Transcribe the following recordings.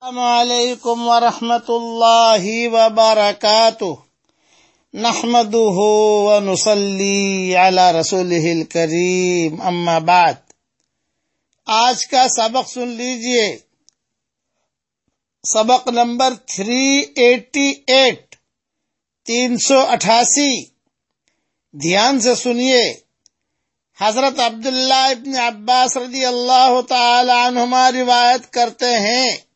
السلام علیکم ورحمۃ اللہ وبرکاتہ۔ نحمده ونصلي على رسوله الكريم اما بعد۔ آج کا سبق سن لیجیے۔ سبق نمبر 388 تین سو اٹھاسی۔ دھیان سے سنیے۔ حضرت عبداللہ ابن عباس رضی اللہ تعالی عنہما روایت کرتے ہیں۔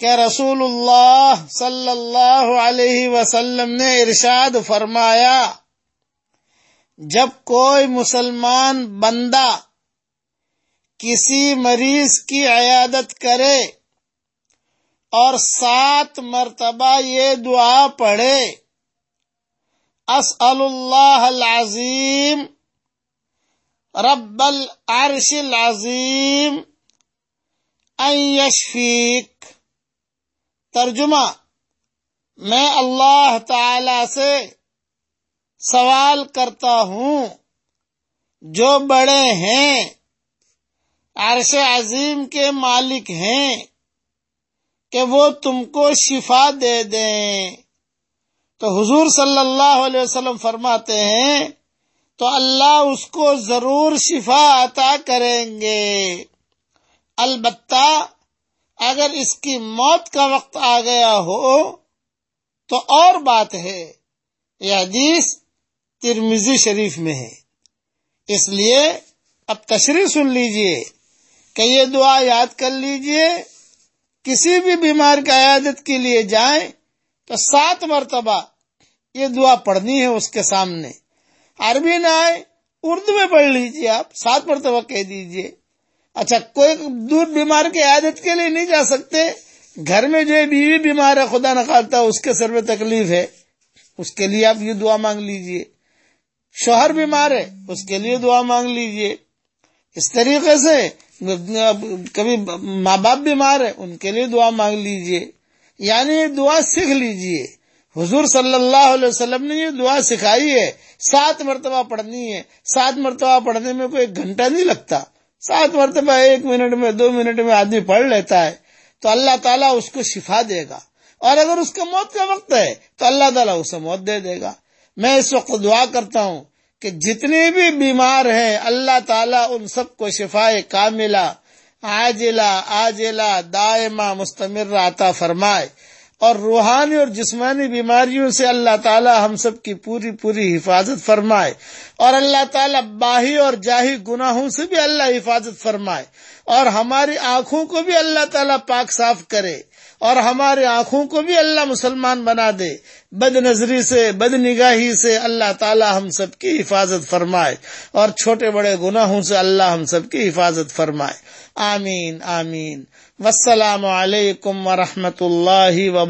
کہ رسول اللہ صلی اللہ علیہ وسلم نے ارشاد فرمایا، جب کوئی مسلمان بندہ کسی مریض کی عیادت کرے اور سات مرتبہ یہ دعا پڑھے، اسأل اللہ العظیم، رب العرش العظیم، ان یشفیک ترجمہ، میں اللہ تعالی سے سوال کرتا ہوں، جو بڑے ہیں، عرش عظیم کے مالک ہیں، کہ وہ تم کو شفا دے دیں۔ تو حضور صلی اللہ علیہ وسلم فرماتے ہیں، تو اللہ اس کو ضرور شفا عطا کریں گے۔ البتہ اگر اس کی موت کا وقت آ گیا ہو، تو اور بات ہے، یہ حدیث ترمیزی شریف میں ہے۔ اس لیے اب تشریح سن لیجیے، کہ یہ دعا یاد کر لیجیے، کسی بھی بیمار کی عیادت کے لیے جائیں تو سات مرتبہ یہ دعا پڑھنی ہے اس کے سامنے۔ عربی نہ آئے، اردو میں پڑھ لیجیے آپ، سات مرتبہ کہہ دیجیے۔ اچھا کوئی دور بیمار کی عادت کے لیے نہیں جا سکتے؟ گھر میں جو بیوی بیمار ہے، خدا نہ خالتا اس کے سر میں تکلیف ہے۔ اس کے لیے آپ یہ دعا مانگ لیجیے۔ شوہر بیمار ہے، اس کے لیے دعا مانگ لیجیے۔ اس طریقے سے کبھی ماں باپ بیمار ہے ان کے لیے دعا مانگ لیجیے۔ یعنی یہ دعا سیکھ لیجیے۔ حضور صلی اللہ علیہ وسلم نے یہ دعا سکھائی ہے۔ سات مرتبہ پڑھنی ہے۔ سات مرتبہ پڑھنے میں کوئی گھنٹہ نہیں لگتا۔ سات مرتبہ، ایک منٹ میں، دو منٹ میں آدمی پڑھ لیتا ہے، تو اللہ تعالیٰ اس کو شفا دے گا۔ اور اگر اس کا موت کا وقت ہے، تو اللہ تعالیٰ اسے موت دے دے گا۔ میں اس وقت دعا کرتا ہوں کہ جتنے بھی بیمار ہیں، اللہ تعالیٰ ان سب کو شفا کاملہ، عاجلہ آجلا دائمہ مستمر عطا فرمائے۔ اور روحانی اور جسمانی بیماریوں سے اللہ تعالی ہم سب کی پوری پوری حفاظت فرمائے اور اللہ تعالی باہی اور جاہی گناہوں سے بھی اللہ حفاظت فرمائے اور ہماری آنکھوں کو بھی اللہ تعالی پاک صاف کرے اور ہمارے آنکھوں کو بھی اللہ مسلمان بنا دے۔ بد نظری سے، بد نگاہی سے اللہ تعالی ہم سب کی حفاظت فرمائے اور چھوٹے بڑے گناہوں سے اللہ ہم سب کی حفاظت فرمائے۔ آمین آمین۔ والسلام علیکم ورحمۃ اللہ وبرکاتہ۔